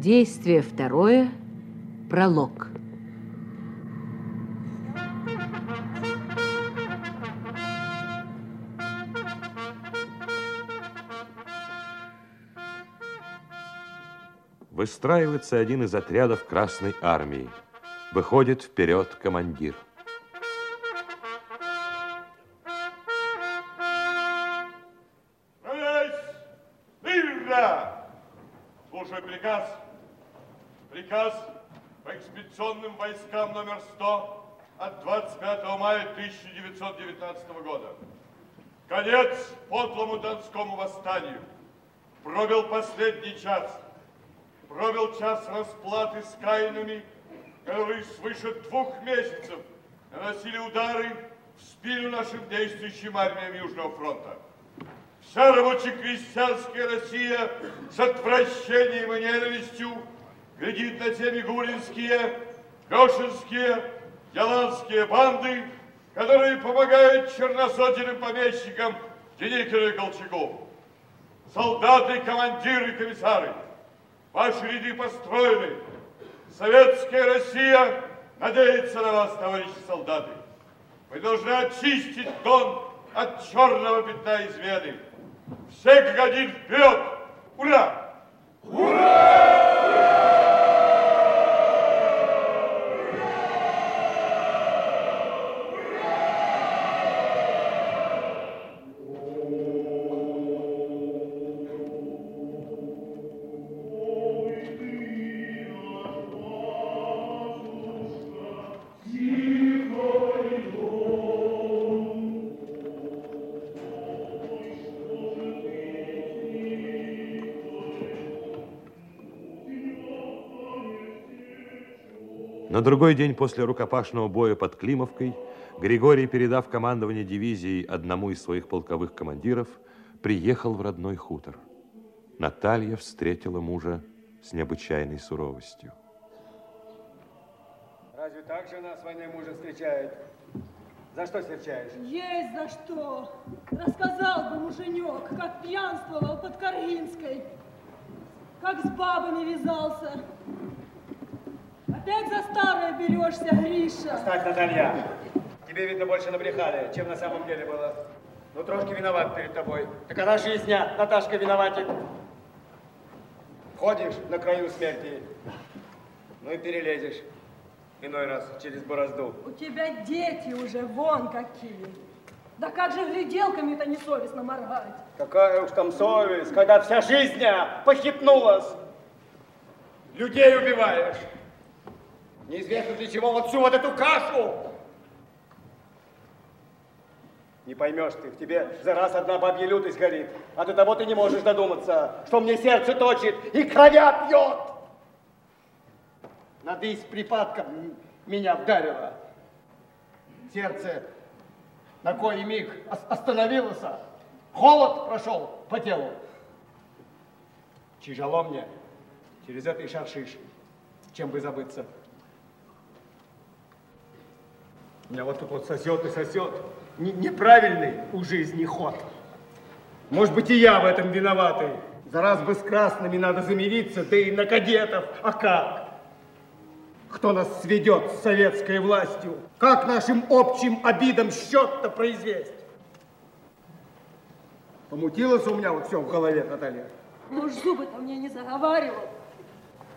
Действие второе. Пролог. Выстраивается один из отрядов Красной Армии. Выходит вперед командир. 1919 года. Конец подлому Донскому восстанию. Пробил последний час. Пробил час расплаты с каинами, которые свыше двух месяцев наносили удары в спину нашим действующим армиям Южного фронта. Вся рабоче-крестьянская Россия с отвращением и ненавистью глядит на те мигулинские, лешинские, яланские банды, которые помогают черносотенным помещикам Деникину и Колчаку. Солдаты, командиры, комиссары, ваши ряды построены. Советская Россия надеется на вас, товарищи солдаты. Вы должны очистить Дон от черного пятна измены. Все как один вперед! Ура! На другой день после рукопашного боя под Климовкой Григорий, передав командование дивизией одному из своих полковых командиров, приехал в родной хутор. Наталья встретила мужа с необычайной суровостью. Разве так жена с войной мужа встречает? За что серчаешь? Есть за что. Рассказал бы муженек, как пьянствовал под Каргинской, как с бабами вязался. Опять за старое берешься, Гриша. Оставь, Наталья. Тебе, видно, больше набрехали, чем на самом деле было. Ну, трошки виноват перед тобой. Так она жизнь, Наташка виноватик. Ходишь на краю смерти, ну и перелезешь иной раз через борозду. У тебя дети уже вон какие. Да как же гляделками-то несовестно моргать? Какая уж там совесть, когда вся жизнь похитнулась. Людей убиваешь. Неизвестно для чего вот всю вот эту кашу. Не поймешь ты, в тебе за раз одна бабья лютость горит, а до того ты не можешь додуматься, что мне сердце точит и кровя пьет. Надысь припадком меня вдарило. Сердце на кой миг ос- остановилось, холод прошел по телу. Тяжело мне через это и шаршиш, чем бы забыться. Меня вот тут вот сосет и сосет. Не- неправильный у жизни ход. Может быть, и я в этом виноватый. За раз бы с красными надо замириться, да и на кадетов. А как? Кто нас сведет с советской властью? Как нашим общим обидам счет-то произвести? Помутилось у меня вот все в голове, Наталья. Муж зубы-то мне не заговаривал.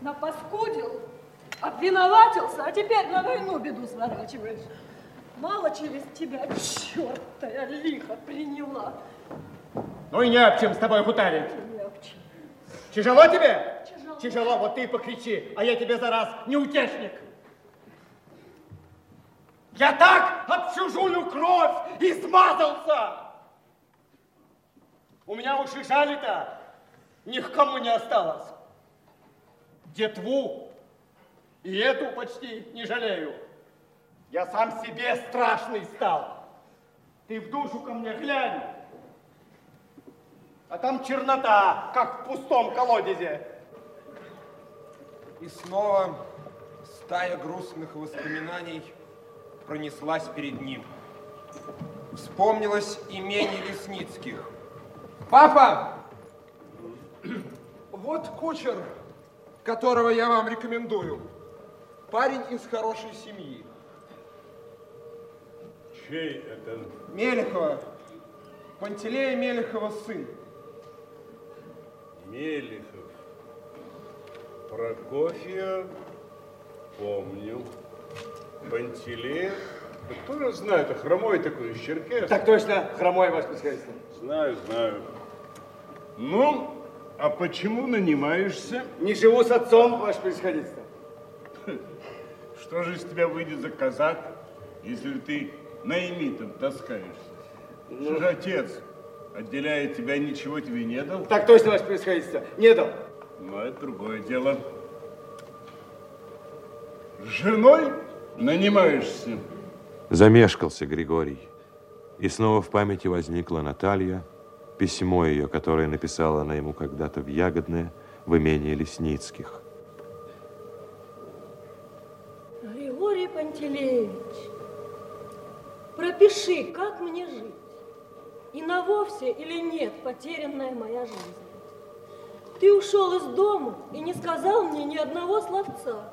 Напаскудил, обвиноватился, а теперь на войну беду сворачиваешь. Мало через тебя, черта, я лихо приняла. Ну и не об чем с тобой хутарить. Не об чем. Тяжело тебе? Тяжело. Тяжело, вот ты покричи, а я тебе за раз не утешник. Я так об чужую кровь измазался! У меня уж и жали-то ни к кому не осталось. Детву и эту почти не жалею. Я сам себе страшный стал. Ты в душу ко мне глянь. А там чернота, как в пустом колодезе. И снова стая грустных воспоминаний пронеслась перед ним. Вспомнилось имение Лесницких. Папа! Вот кучер которого я вам рекомендую. Парень из хорошей семьи. Чей это? Мелехова. Пантелея Мелехова сын. Мелехов. Прокофья помню. Пантелеев. Да кто же знает, а хромой такой из Черкес. Так точно, хромой, ваше происходительство. Знаю, знаю. Ну, а почему нанимаешься? Не живу с отцом, ваше происходительство. Что же из тебя выйдет за казак, если ты наимитом таскаешься? Что же отец, отделяет тебя, ничего тебе не дал? Так точно, ваше происходительство. Не дал. Ну, это другое дело. С женой нанимаешься? Замешкался Григорий. И снова в памяти возникла Наталья, письмо ее, которое написала она ему когда-то в Ягодное, в имении Лесницких. Григорий Пантелеевич, пропиши, как мне жить. И на вовсе или нет потерянная моя жизнь. Ты ушел из дома и не сказал мне ни одного словца.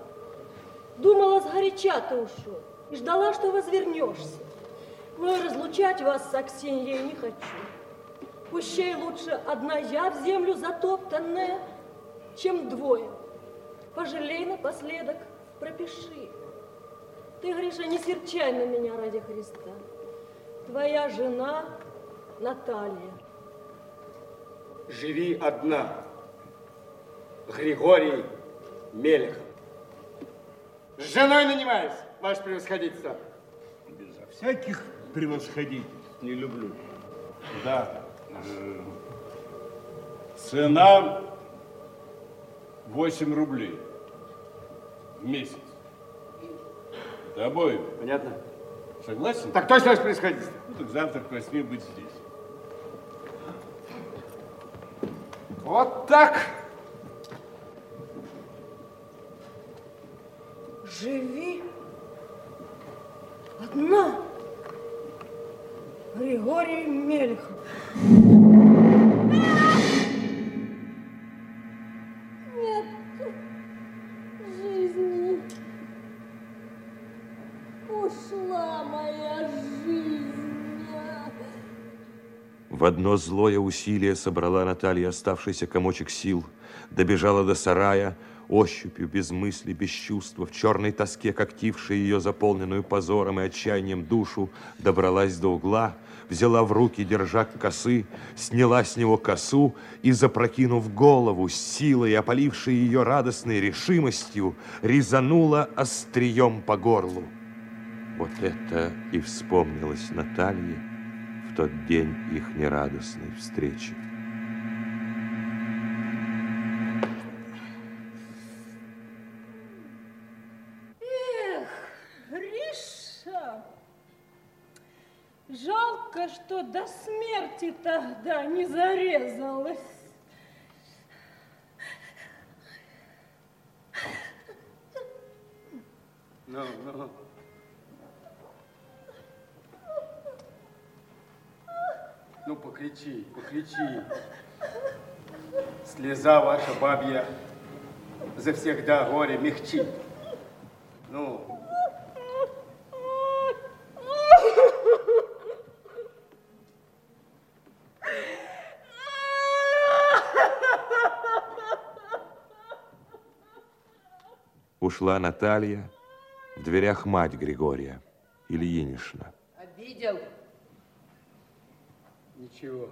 Думала, сгоряча ты ушел и ждала, что возвернешься. Но и разлучать вас с Аксиньей не хочу. Пущай лучше одна я в землю затоптанная, чем двое. Пожалей напоследок, пропиши. Ты, Гриша, не серчай на меня ради Христа. Твоя жена Наталья. Живи одна. Григорий Мелехов. С женой нанимаюсь, ваше превосходительство. Безо всяких превосходительств не люблю. Да. э, Цена 8 рублей в месяц. Это обоим. Понятно? Согласен? Так точно, ваше превосходительство. Ну, так завтра к восьми быть здесь. Вот так. Живи одна. Григорий Мельхов. Ушла моя жизнь. В одно злое усилие собрала Наталья оставшийся комочек сил, добежала до сарая, ощупью, без мысли, без чувства, в черной тоске, когтившей ее заполненную позором и отчаянием душу, добралась до угла, взяла в руки держак косы, сняла с него косу и, запрокинув голову, силой, опалившей ее радостной решимостью, резанула острием по горлу. Вот это и вспомнилось Наталье в тот день их нерадостной встречи. Жалко, что до смерти тогда не зарезалась. Ну, ну. Ну, покричи, покричи. Слеза ваша бабья завсегда горе мягчит. Ну, Ушла Наталья, в дверях мать Григория, Ильинишна. Обидел? Ничего.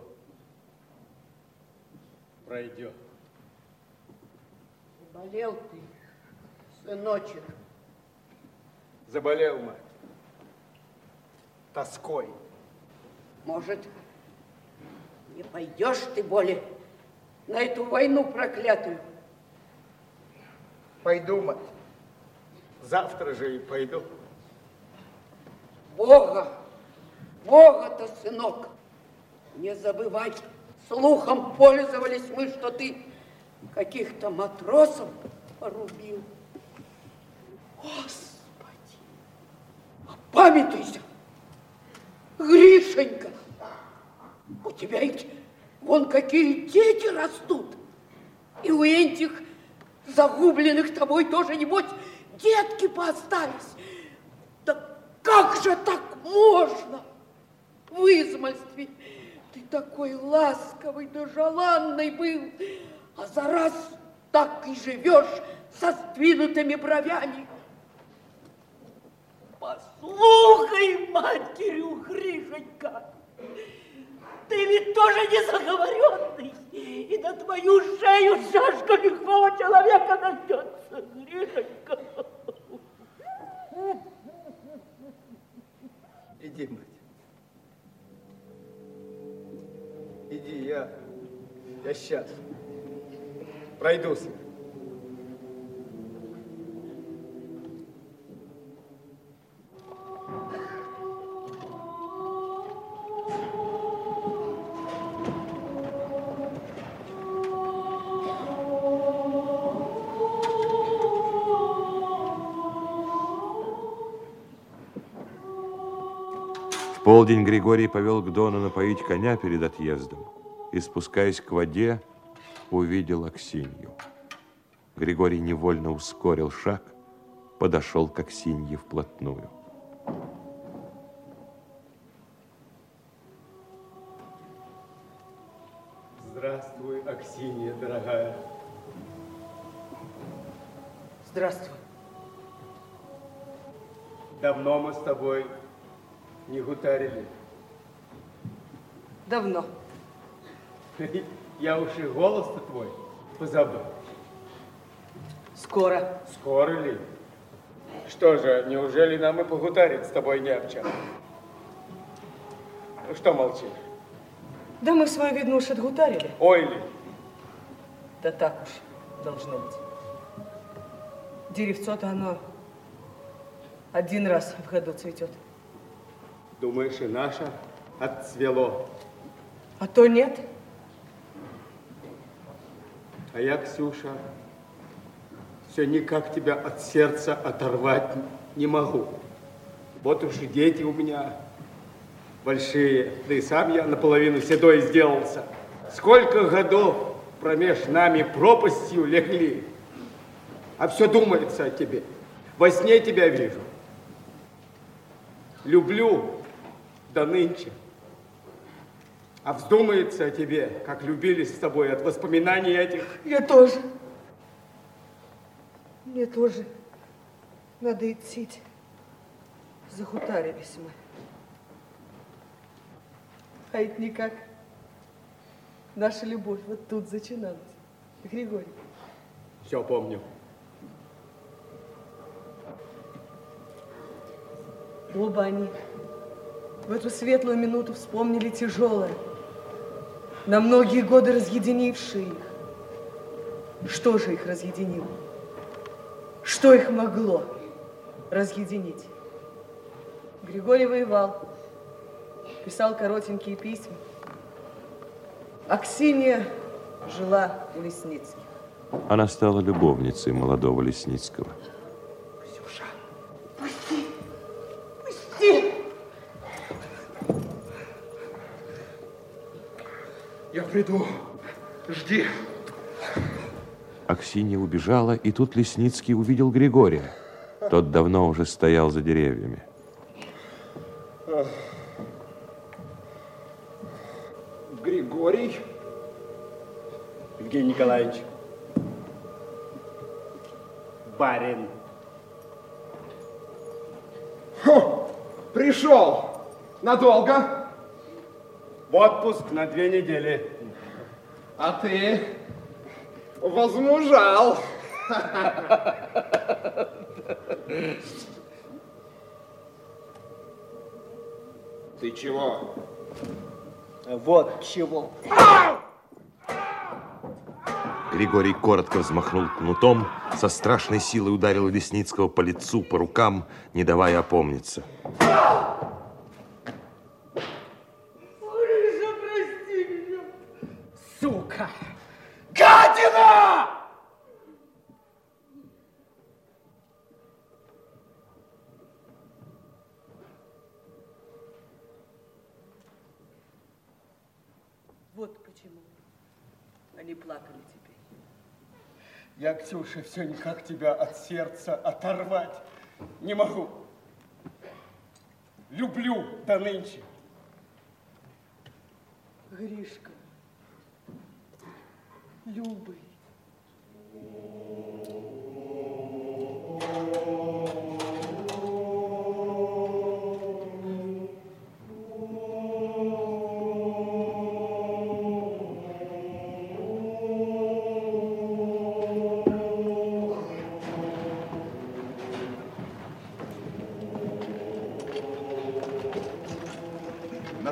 Пройдет. Болел ты, сыночек. Заболел, мать. Тоской. Может, не пойдешь ты более на эту войну проклятую? Пойду, мать. Завтра же и пойду. Бога, Бога-то, сынок, не забывай. Слухом пользовались мы, что ты каких-то матросов порубил. Господи, опамятуйся, Гришенька, у тебя ведь вон какие дети растут. И у этих загубленных тобой тоже, небось, детки поостались. Да как же так можно? В измольстве такой ласковый да желанный был, а за раз так и живешь со сдвинутыми бровями. Послухай, матерью, Гришенька, ты ведь тоже не заговоренный, и на твою шею шашка лихого человека найдется, Гришенька. Иди, мать. Иди, я, я сейчас пройдусь. В полдень Григорий повел к Дону напоить коня перед отъездом и, спускаясь к воде, увидел Аксинью. Григорий невольно ускорил шаг, подошел к Аксинье вплотную. И голос-то твой позабыл. Скоро. Скоро ли? Что же, неужели нам и погутарить с тобой не об чем? Ну что молчишь? Да мы с вами, видно, уж отгутарили. Ой ли? Да так уж должно быть. Деревцо-то оно один раз в году цветет. Думаешь, и наше отцвело? А то нет. А я, Ксюша, все никак тебя от сердца оторвать не могу. Вот уж и дети у меня большие, да и сам я наполовину седой сделался. Сколько годов промеж нами пропастью легли, а все думается о тебе. Во сне тебя вижу. Люблю до нынче. А вздумается о тебе, как любились с тобой от воспоминаний этих. Я тоже. Мне тоже надо идти. Загутарились мы. А это никак. Наша любовь вот тут начиналась. Григорий. Все помню. Оба они в эту светлую минуту вспомнили тяжелое, на многие годы разъединившие их. Что же их разъединило? Что их могло разъединить? Григорий воевал, писал коротенькие письма. Аксинья жила у Лесницких. Она стала любовницей молодого Лесницкого. Приду. Жди. Аксинья убежала, и тут Лесницкий увидел Григория. Тот давно уже стоял за деревьями. Григорий. Евгений Николаевич. Барин. Фу, пришел. Надолго? В отпуск на две недели. А ты возмужал. Ты чего? Вот чего. Григорий коротко взмахнул кнутом, со страшной силой ударил Лесницкого по лицу, по рукам, не давая опомниться. Ксюша, все никак тебя от сердца оторвать не могу. Люблю до нынче. Гришка, Любый.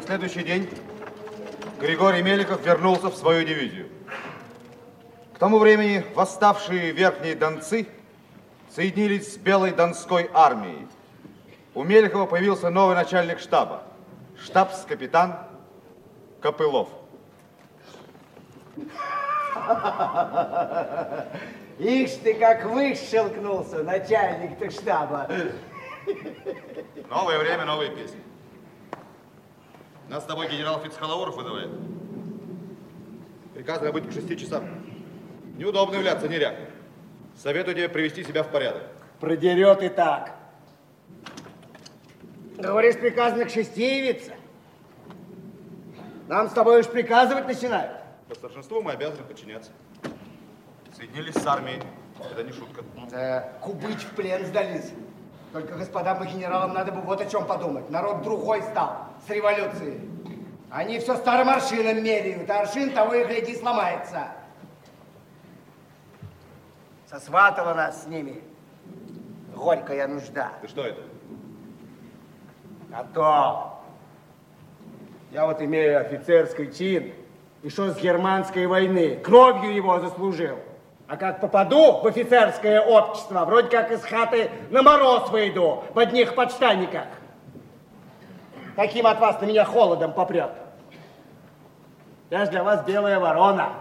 Следующий день Григорий Меликов вернулся в свою дивизию. К тому времени восставшие верхние донцы соединились с Белой Донской армией. У Меликова появился новый начальник штаба, штабс-капитан Копылов. Ишь ты, как выщелкнулся, начальник-то штаба. Новое время, новые песни. Нас с тобой генерал Фицхалауров вызывает. Приказано быть к шести часам. Неудобно являться неряк. Советую тебе привести себя в порядок. Продерет и так. Говоришь, приказано к шести явиться? Нам с тобой уж приказывать начинают. По старшинству мы обязаны подчиняться. Соединились с армией. Это не шутка. Да, кубыть в плен сдались. Только господам и генералам надо бы вот о чем подумать. Народ другой стал с революцией. Они все старым аршином меряют, а аршин того и гляди сломается. Сосватала нас с ними горькая нужда. Ты что это? А то я вот имею офицерский чин, и что с германской войны, кровью его заслужил. А как попаду в офицерское общество, вроде как из хаты на мороз выйду в одних подштанниках. Таким от вас на меня холодом попрет. Я ж для вас белая ворона.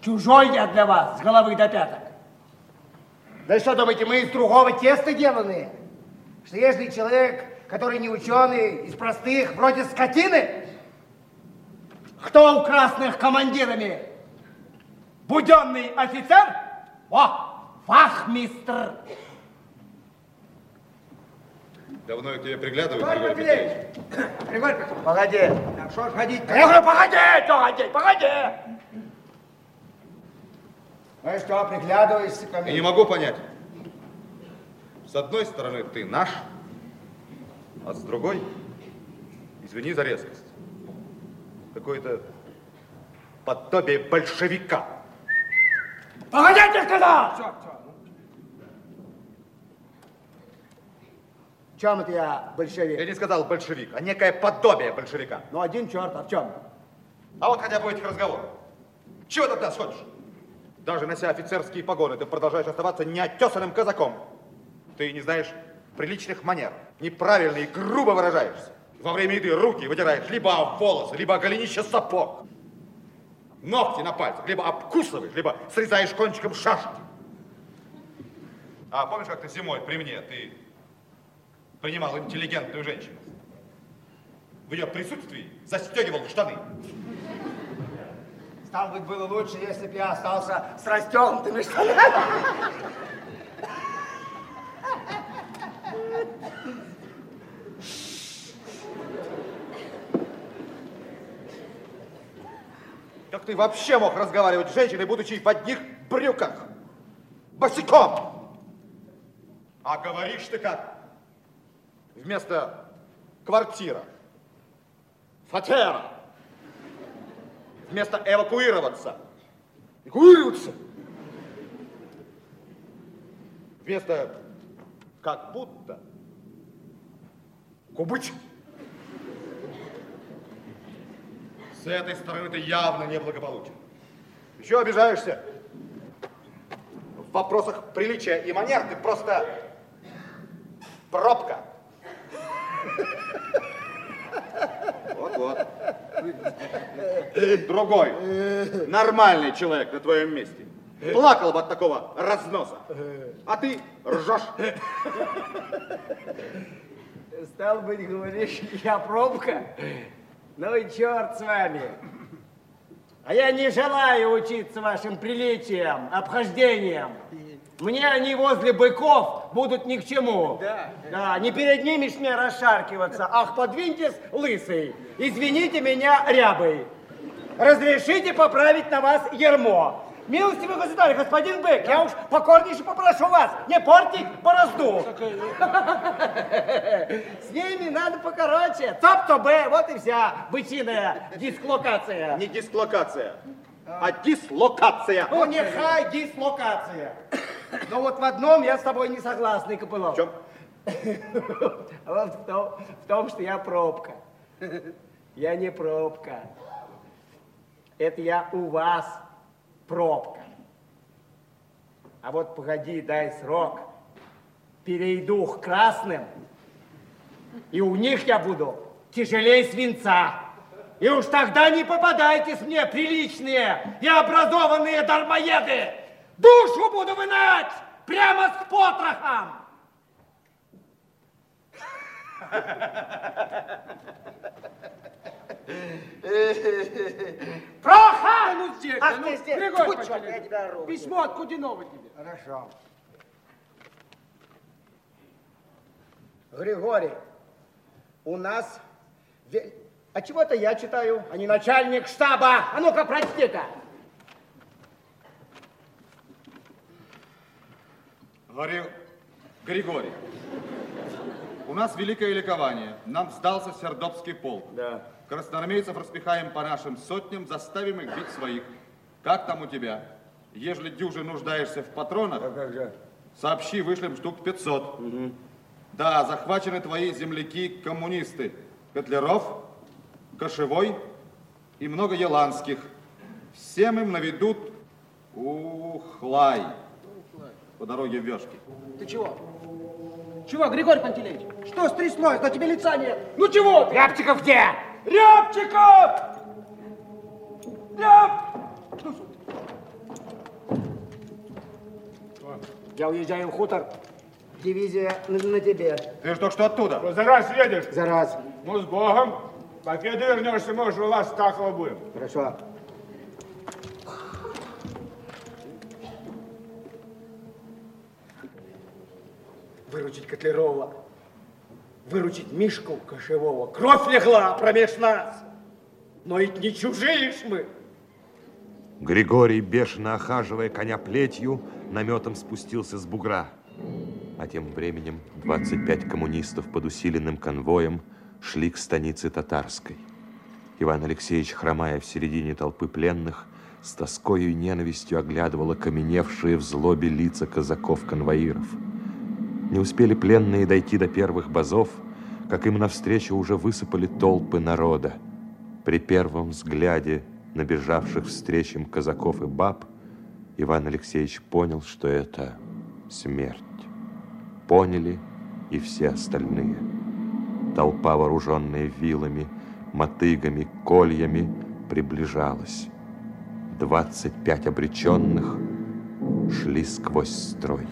Чужой я для вас с головы до пяток. Да что думаете, мы из другого теста деланы? Что если человек, который не ученый, из простых, вроде скотины, кто у красных командирами? Буденный офицер? О, фахмистр. Давно я к тебе приглядываю, Григорий Петрович. Григорий Петрович, погоди. Так что ж ходить? Я говорю, погоди, погоди, погоди. Ну и что, приглядываешься ко Я мне? не могу понять. С одной стороны, ты наш, а с другой, извини за резкость, какое-то подобие большевика. Погоди, я сказал! Все, все. В чем это я большевик? Я не сказал большевик, а некое подобие большевика. Ну, один черт, а в чем? А вот хотя бы этих разговоров. Чего ты от нас хочешь? Даже нося офицерские погоны, ты продолжаешь оставаться неотесанным казаком. Ты не знаешь приличных манер, неправильно и грубо выражаешься. Во время еды руки вытираешь либо об волосы, либо о голенище сапог. Ногти на пальцах, либо обкусываешь, либо срезаешь кончиком шашки. А помнишь, как ты зимой при мне, ты принимал интеллигентную женщину? В ее присутствии застегивал штаны. Стало быть, было лучше, если бы я остался с расстегнутыми штанами. Ты вообще мог разговаривать с женщиной, будучи в одних брюках? Босиком! А говоришь ты как? Вместо квартира. Фатера. Вместо эвакуироваться. Эвакуироваться. Вместо как будто. Кубыч. С этой стороны ты явно неблагополучен. Еще обижаешься. В вопросах приличия и манер ты просто пробка. Вот-вот. Другой, нормальный человек на твоем месте. Плакал бы от такого разноса. А ты ржешь. Стал быть, говоришь, я пробка? Ну и черт с вами. А я не желаю учиться вашим приличиям, обхождениям. Мне они возле быков будут ни к чему. Да. Да, не перед ними ж мне расшаркиваться. Ах, подвиньтесь, лысый. Извините меня, рябый. Разрешите поправить на вас ермо. Милостивый государь, господин Бык, я уж покорнейше попрошу вас не портить борозду. С ними надо покороче. Топ-то Б, вот и вся бычиная дислокация. Не дислокация, а дислокация. Ну, нехай дислокация. Но вот в одном я с тобой не согласный, Копылов. В чем? В том, в том, что я пробка. Я не пробка. Это я у вас пробка. А вот погоди, дай срок. Перейду к красным, и у них я буду тяжелее свинца. И уж тогда не попадайтесь мне, приличные и образованные дармоеды. Душу буду вынать прямо с потрохом. Проха! Ну здесь, Ах, ну, ты здесь. Григорий черт, Пантелеич, я тебя ору. Письмо от Кудинова тебе. Хорошо. Григорий, у нас... А чего это я читаю, а не начальник штаба? А ну-ка, прочти-ка. Говорю, Григорий, у нас великое ликование. Нам сдался Сердобский полк. Да. Красноармейцев распихаем по нашим сотням, заставим их бить своих. Как там у тебя? Ежели дюже нуждаешься в патронах, сообщи, вышлем штук 500. Да, захвачены твои земляки-коммунисты. Котлеров, Кошевой и много еланских. Всем им наведут ухлай по дороге в Вешки. Ты чего? Чего, Григорий Пантелеич? Что стряслось? На тебе лица нет. Ну чего ты? Рябчиков где? Рябчиков! Ряб! Я уезжаю в хутор. Дивизия на, на тебе. Ты же только что оттуда. За раз едешь? За раз. Ну, с Богом. Пока ты вернешься, мы уже у вас Стахова будем. Хорошо. Выручить Котлярова, выручить Мишку Кошевого. Кровь легла промеж нас. Но ведь не чужие ж мы. Григорий, бешено охаживая коня плетью, наметом спустился с бугра. А тем временем 25 коммунистов под усиленным конвоем шли к станице Татарской. Иван Алексеевич, хромая в середине толпы пленных, с тоскою и ненавистью оглядывал окаменевшие в злобе лица казаков-конвоиров. Не успели пленные дойти до первых базов, как им навстречу уже высыпали толпы народа. При первом взгляде на бежавших встречам казаков и баб Иван Алексеевич понял, что это смерть. Поняли и все остальные. Толпа, вооруженная вилами, мотыгами, кольями, приближалась. 25 обреченных шли сквозь строй.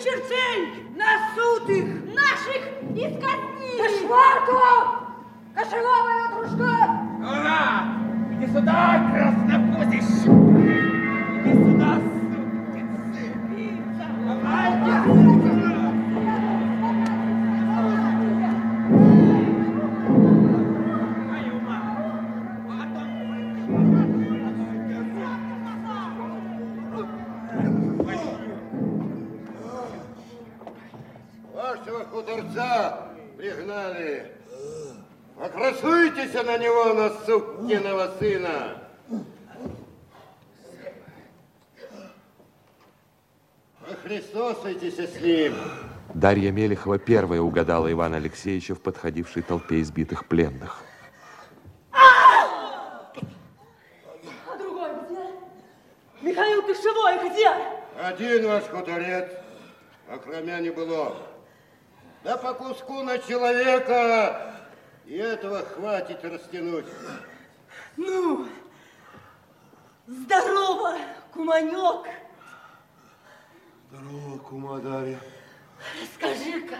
Их чертей! На суд их! Наших искорни! Кошмарку! Кошеловая дружка! Ура! Иди сюда, краснопузище! Иди сюда, Покрасуйтесь на него, на сукиного сына. Похристосуйтесь с ним. Дарья Мелехова первая угадала Ивана Алексеевича в подходившей толпе избитых пленных. А другой где? Михаил Кошевой где? Один ваш хуторец, а кроме не было. Да по куску на человека, и этого хватит растянуть. Ну, здорово, куманек. Здорово, кума Дарья. Расскажи-ка,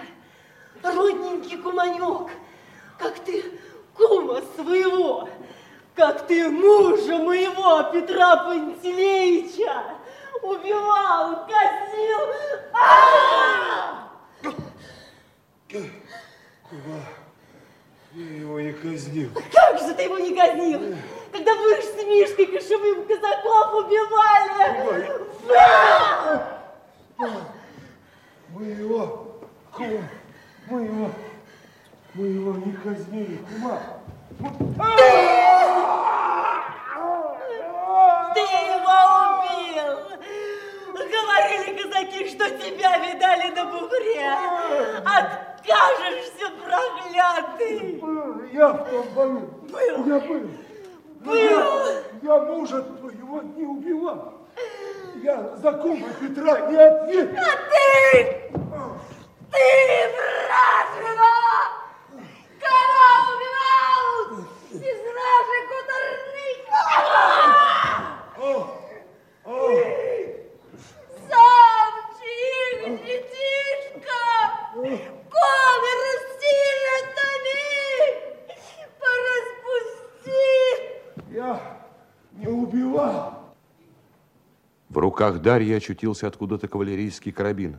родненький куманек, как ты кума своего, как ты мужа моего Петра Пантелеича убивал, косил. А! Кума, я его не казнил. Как же ты его не казнил? Когда вы с Мишкой Кошевым казаков убивали! Мы его, кума, мы его, мы его не казнили, кума. Ты его убил! Говорили казаки, что тебя видали на бугре. Откажешься, проклятый! Я в том бою. Был. Я был. Был. Я, я мужа твоего не убивал. Я за кума Петра не ответил. А ты! Ты, вражина! Кого убивал? Из наших хуторных! Сам чих, детишка! Ковер сильно Пораспусти! Я не убивал. В руках Дарьи очутился откуда-то кавалерийский карабин.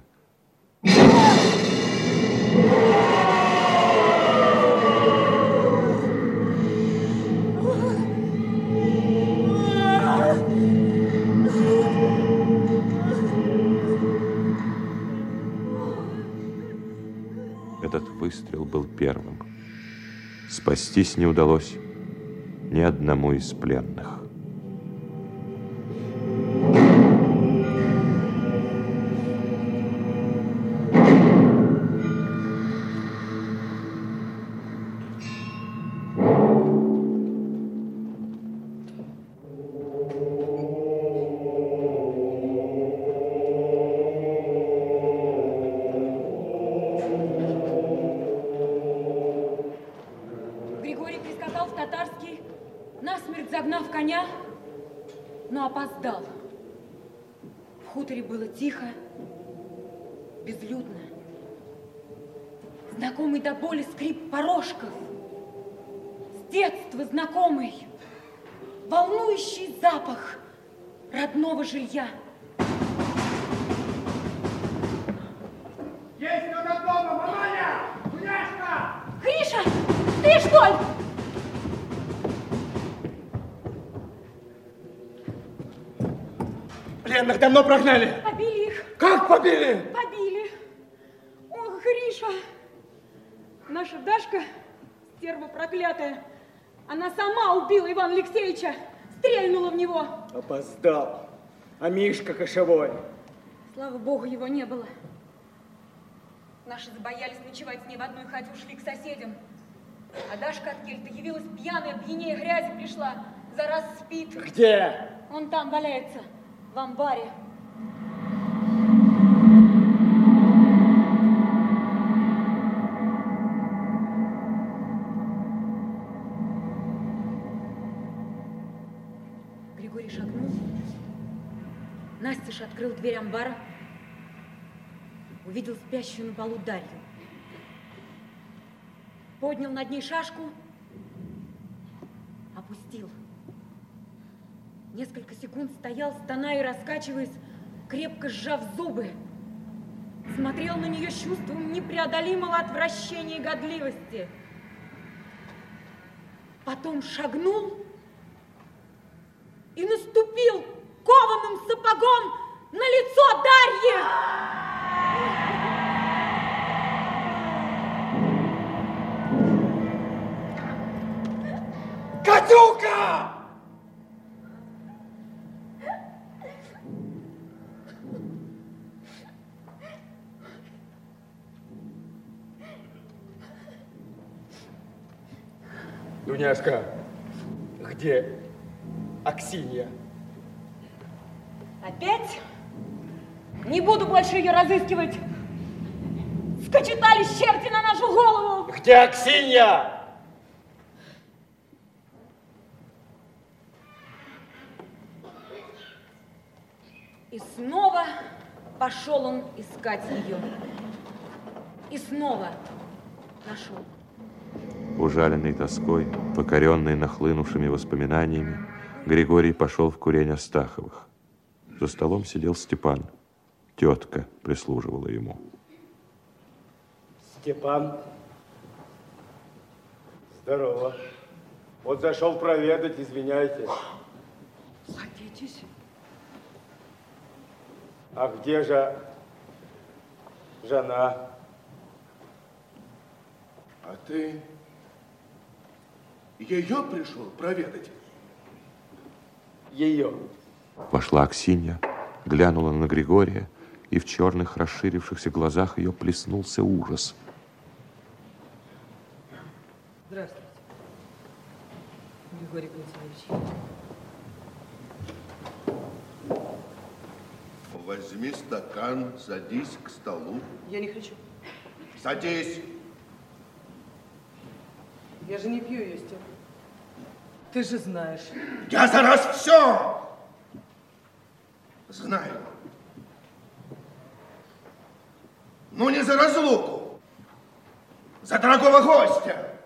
Первым. Спастись не удалось ни одному из пленных. Но опоздал. В хуторе было тихо, безлюдно. Знакомый до боли скрип порожков. С детства знакомый, волнующий запах родного жилья. Есть кто-то дома, маманя! Дуняшка! Гриша, ты что ли? Пленных давно прогнали. Побили их. Как побили? Побили. Ох, Гриша. Наша Дашка, стерва проклятая, она сама убила Ивана Алексеевича, стрельнула в него. Опоздал. А Мишка кошевой. Слава богу, его не было. Наши забоялись ночевать с ней в одной хате, ушли к соседям. А Дашка от кельта явилась пьяная, пьянее грязи пришла. За раз спит. Где? Он там валяется, в амбаре. Григорий шагнул. Настеж открыл дверь амбара. Увидел спящую на полу Дарью. Поднял над ней шашку. Несколько секунд стоял, стоная и раскачиваясь, крепко сжав зубы. Смотрел на нее с чувством непреодолимого отвращения и годливости. Потом шагнул и наступил кованым сапогом на лицо Дарьи. Катюка! Дуняшка, где Аксинья? Опять? Не буду больше ее разыскивать. Скочетались черти на нашу голову. Где Аксинья? И снова Пошел он искать ее. И снова нашел. Ужаленный тоской, покоренный нахлынувшими воспоминаниями, Григорий пошел в курень Астаховых. За столом сидел Степан. Тетка прислуживала ему. Степан, здорово. Вот зашел проведать, извиняйте. Садитесь. А где же жена? А ты ее пришел проведать? Ее. Вошла Аксинья, глянула на Григория, и в черных расширившихся глазах ее плеснулся ужас. Здравствуйте, Григорий Пантелеевич. Возьми стакан, садись к столу. Я не хочу. Садись. Я же не пью ее, Степ. Ты же знаешь. Я за раз все знаю. Ну, не за разлуку. За дорогого гостя.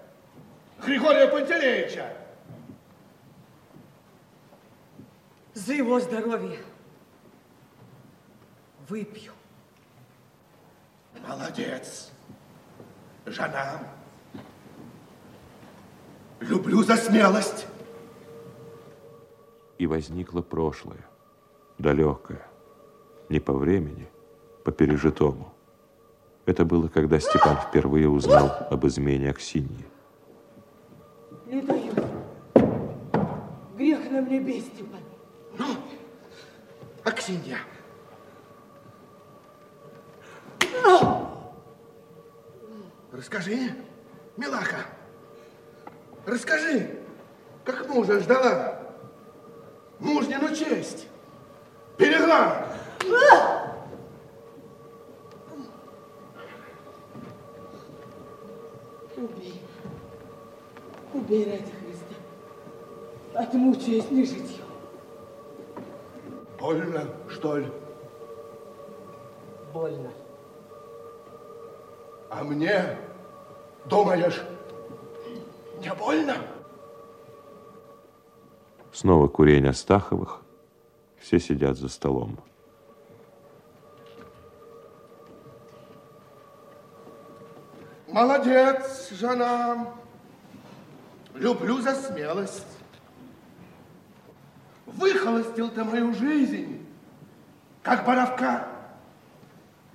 Григория Пантелеича. За его здоровье. Выпью. Молодец. Жена. Люблю за смелость. И возникло прошлое, далекое, не по времени, по пережитому. Это было, когда Степан впервые узнал об измене Аксиньи. Не даю. Грех на мне бей, Степан. Ну, Аксинья. Расскажи, милаха, расскажи, как мужа ждала, мужнину честь, берегла. Убей. Убей ради Христа. Отмучаясь не житью. Больно, что ли? Больно. А мне, думаешь, не больно? Снова курень Астаховых. Все сидят за столом. Молодец, жена. Люблю за смелость. Выхолостил ты мою жизнь, как боровка.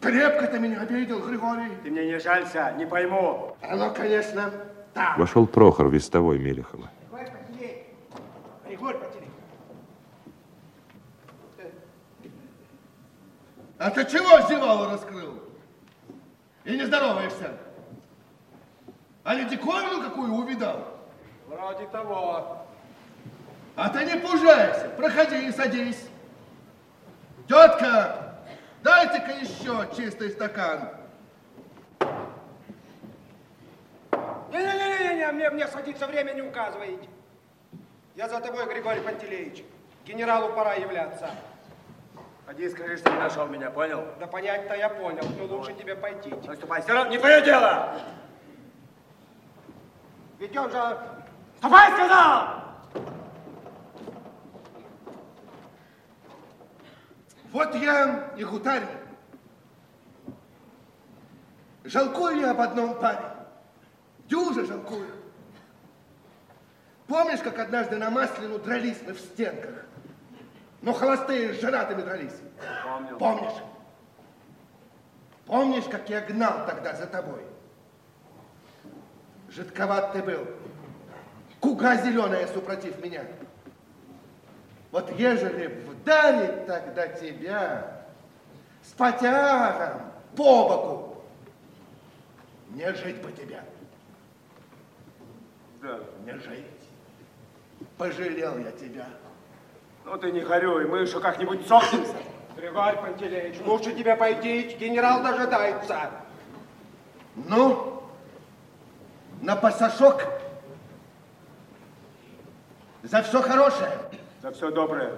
Крепко ты меня обидел, Григорий. Ты мне не жалься, не пойму. Оно, конечно, так. Вошел Прохор, вестовой Мелехова. Григорий Пантелеич. А ты чего зевалу раскрыл? И не здороваешься? А не диковину какую увидал? Вроде того. А ты не пужайся, проходи и садись. Тетка, дайте-ка еще чистый стакан. Не-не-не, мне, мне садиться время не указываете. Я за тобой, Григорий Пантелеич. Генералу пора являться. Ходи, скажи, что не нашел меня, понял? Да понять-то я понял, но лучше тебе пойти. Наступай, все равно не твое дело! Ведь он же... Ступай, сказал! Вот я и гутарь. Жалкую я об одном паре. Дюже жалкую. Помнишь, как однажды на Маслину дрались мы в стенках? Но холостые с женатыми дрались. Помню. Помнишь? Помнишь, как я гнал тогда за тобой? Жидковат ты был. Куга зеленая супротив меня. Вот ежели вдарить тогда тебя с потягом по боку, не жить бы тебя. Да. Не жить. Пожалел я тебя. Ну ты не горюй, мы еще как-нибудь сохнемся. Григорий Пантелеич, лучше тебе пойти, генерал дожидается. Ну, на пасашок за все хорошее. За все доброе.